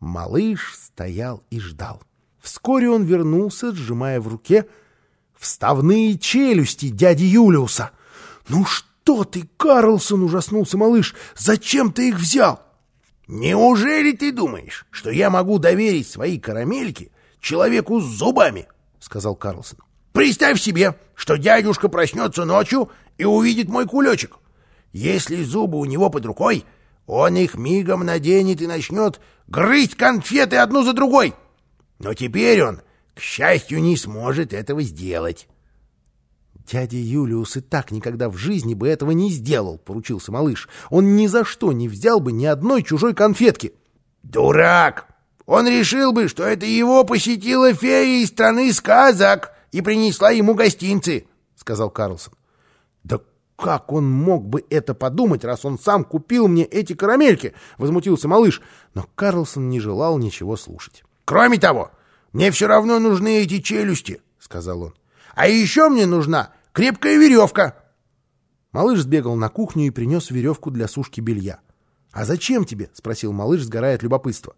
Малыш стоял и ждал. Вскоре он вернулся, сжимая в руке вставные челюсти дяди Юлиуса. «Ну что ты, Карлсон!» — ужаснулся малыш. «Зачем ты их взял?» «Неужели ты думаешь, что я могу доверить свои карамельки человеку с зубами?» — сказал Карлсон. «Представь себе, что дядюшка проснется ночью и увидит мой кулечек. Если зубы у него под рукой, он их мигом наденет и начнет грызть конфеты одну за другой. Но теперь он, к счастью, не сможет этого сделать. «Дядя Юлиус и так никогда в жизни бы этого не сделал», — поручился малыш. «Он ни за что не взял бы ни одной чужой конфетки». «Дурак! Он решил бы, что это его посетила фея из страны сказок и принесла ему гостинцы», — сказал Карлсон. «Да как он мог бы это подумать, раз он сам купил мне эти карамельки?» — возмутился малыш. Но Карлсон не желал ничего слушать. «Кроме того, мне все равно нужны эти челюсти», — сказал он. «А еще мне нужна крепкая веревка». Малыш сбегал на кухню и принес веревку для сушки белья. «А зачем тебе?» — спросил малыш, сгорая от любопытства.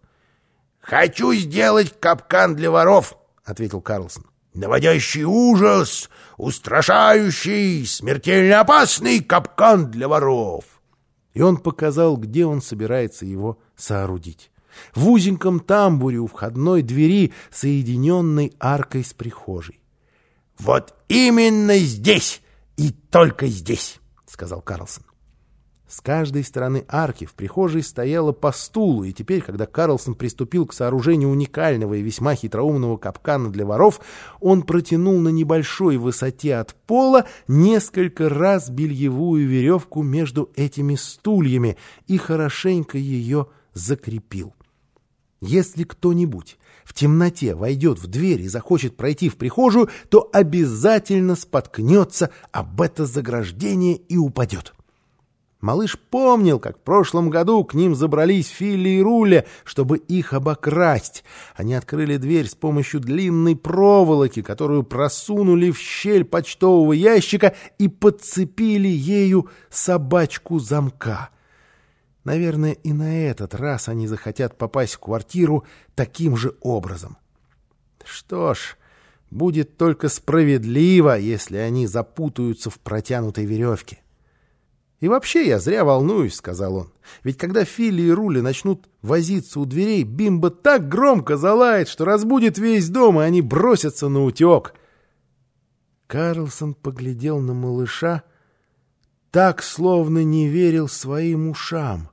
«Хочу сделать капкан для воров», — ответил Карлсон наводящий ужас, устрашающий, смертельно опасный капкан для воров. И он показал, где он собирается его соорудить. В узеньком тамбуре у входной двери, соединенной аркой с прихожей. — Вот именно здесь и только здесь, — сказал Карлсон. С каждой стороны арки в прихожей стояло по стулу, и теперь, когда Карлсон приступил к сооружению уникального и весьма хитроумного капкана для воров, он протянул на небольшой высоте от пола несколько раз бельевую веревку между этими стульями и хорошенько ее закрепил. Если кто-нибудь в темноте войдет в дверь и захочет пройти в прихожую, то обязательно споткнется об это заграждение и упадет. Малыш помнил, как в прошлом году к ним забрались Филли и Руля, чтобы их обокрасть. Они открыли дверь с помощью длинной проволоки, которую просунули в щель почтового ящика и подцепили ею собачку замка. Наверное, и на этот раз они захотят попасть в квартиру таким же образом. Что ж, будет только справедливо, если они запутаются в протянутой веревке. «И вообще я зря волнуюсь», — сказал он. «Ведь когда Филли и Рули начнут возиться у дверей, Бимба так громко залает, что разбудит весь дом, и они бросятся на утек». Карлсон поглядел на малыша, так, словно не верил своим ушам.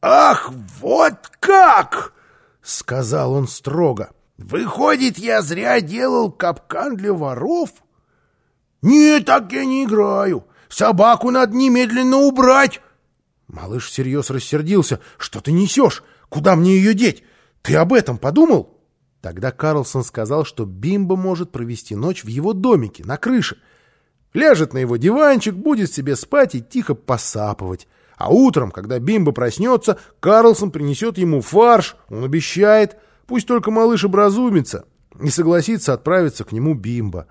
«Ах, вот как!» — сказал он строго. «Выходит, я зря делал капкан для воров?» «Нет, так я не играю. Собаку надо немедленно убрать!» Малыш всерьез рассердился. «Что ты несешь? Куда мне ее деть? Ты об этом подумал?» Тогда Карлсон сказал, что Бимба может провести ночь в его домике, на крыше. Ляжет на его диванчик, будет себе спать и тихо посапывать. А утром, когда Бимба проснется, Карлсон принесет ему фарш, он обещает. Пусть только малыш образумится и согласится отправиться к нему Бимба.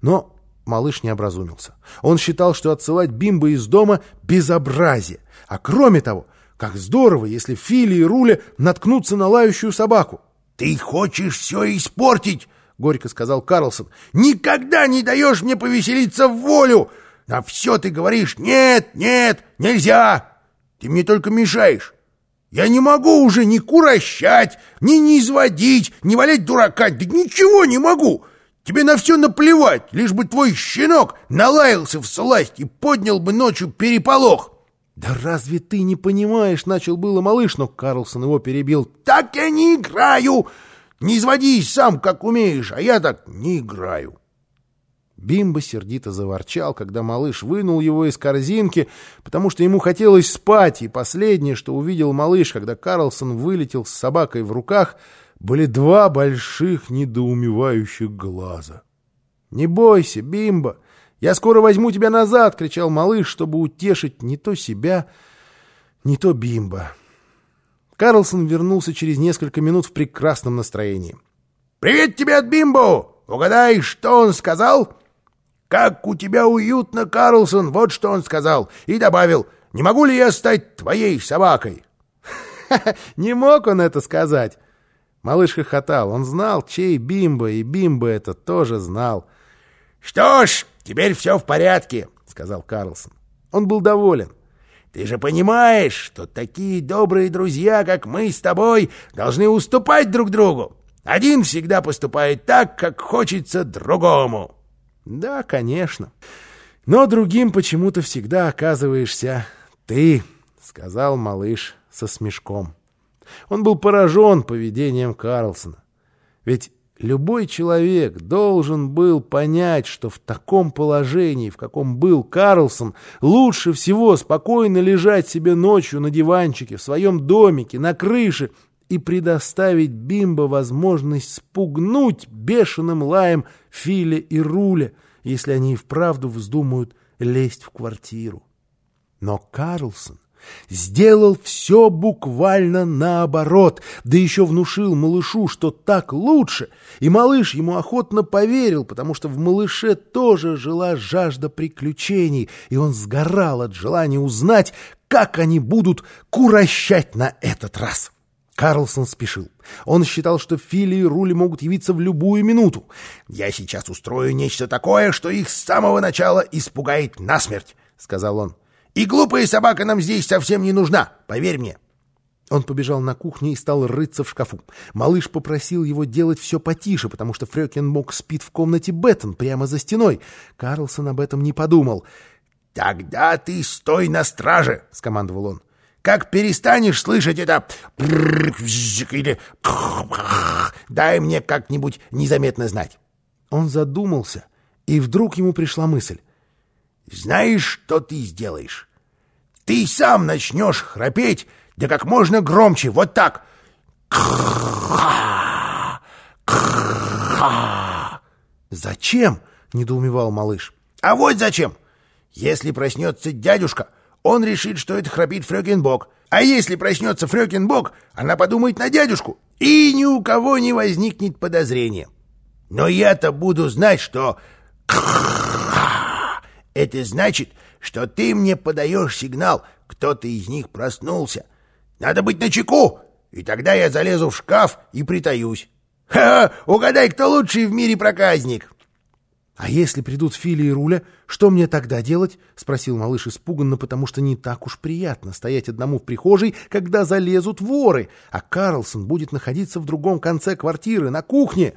Но Малыш не образумился. Он считал, что отсылать Бимба из дома — безобразие. А кроме того, как здорово, если Фили и Руля наткнутся на лающую собаку. — Ты хочешь все испортить, — горько сказал Карлсон. — Никогда не даешь мне повеселиться в волю. На все ты говоришь «нет, нет, нельзя». Ты мне только мешаешь. Я не могу уже ни курощать, ни не изводить, ни валять дурака, да ничего не могу. Тебе на все наплевать, лишь бы твой щенок налаялся в сласть и поднял бы ночью переполох. «Да разве ты не понимаешь?» — начал было малыш, но Карлсон его перебил. «Так я не играю! Не изводись сам, как умеешь, а я так не играю!» Бимба сердито заворчал, когда малыш вынул его из корзинки, потому что ему хотелось спать, и последнее, что увидел малыш, когда Карлсон вылетел с собакой в руках — были два больших недоумевающих глаза. «Не бойся, Бимба! Я скоро возьму тебя назад!» — кричал малыш, чтобы утешить не то себя, не то Бимба. Карлсон вернулся через несколько минут в прекрасном настроении. «Привет тебе от Бимбо! Угадай, что он сказал?» «Как у тебя уютно, Карлсон!» Вот что он сказал. И добавил, «Не могу ли я стать твоей собакой?» Не мог он это сказать. Малыш хохотал. Он знал, чей Бимба, и Бимба это тоже знал. «Что ж, теперь все в порядке», — сказал Карлсон. Он был доволен. «Ты же понимаешь, что такие добрые друзья, как мы с тобой, должны уступать друг другу. Один всегда поступает так, как хочется другому». «Да, конечно. Но другим почему-то всегда оказываешься ты», — сказал малыш со смешком. Он был поражен поведением Карлсона. Ведь любой человек должен был понять, что в таком положении, в каком был Карлсон, лучше всего спокойно лежать себе ночью на диванчике, в своем домике, на крыше и предоставить Бимбо возможность спугнуть бешеным лаем Филя и Руля, если они и вправду вздумают лезть в квартиру. Но Карлсон Сделал все буквально наоборот, да еще внушил малышу, что так лучше, и малыш ему охотно поверил, потому что в малыше тоже жила жажда приключений, и он сгорал от желания узнать, как они будут курощать на этот раз. Карлсон спешил. Он считал, что Фили и Рули могут явиться в любую минуту. «Я сейчас устрою нечто такое, что их с самого начала испугает насмерть», — сказал он. И глупая собака нам здесь совсем не нужна, поверь мне. Он побежал на кухню и стал рыться в шкафу. Малыш попросил его делать все потише, потому что Фрёкинбок спит в комнате Беттон прямо за стеной. Карлсон об этом не подумал. «Тогда ты стой на страже!» — скомандовал он. «Как перестанешь слышать это... или... дай мне как-нибудь незаметно знать». Он задумался, и вдруг ему пришла мысль. Знаешь, что ты сделаешь? Ты сам начнешь храпеть, да как можно громче, вот так. Зачем? недоумевал малыш. А вот зачем. Если проснется дядюшка, он решит, что это храпит Фрёкинбок. А если проснется Фрёкинбок, она подумает на дядюшку, и ни у кого не возникнет подозрения. Но я-то буду знать, что это значит, что ты мне подаешь сигнал, кто-то из них проснулся. Надо быть начеку, и тогда я залезу в шкаф и притаюсь. Ха, -ха угадай, кто лучший в мире проказник. «А если придут Фили и Руля, что мне тогда делать?» — спросил малыш испуганно, потому что не так уж приятно стоять одному в прихожей, когда залезут воры, а Карлсон будет находиться в другом конце квартиры, на кухне.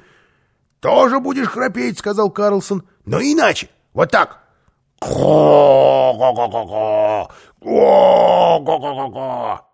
«Тоже будешь храпеть», — сказал Карлсон, — «но иначе, вот так». こー、ここここー、うおー、ここここー。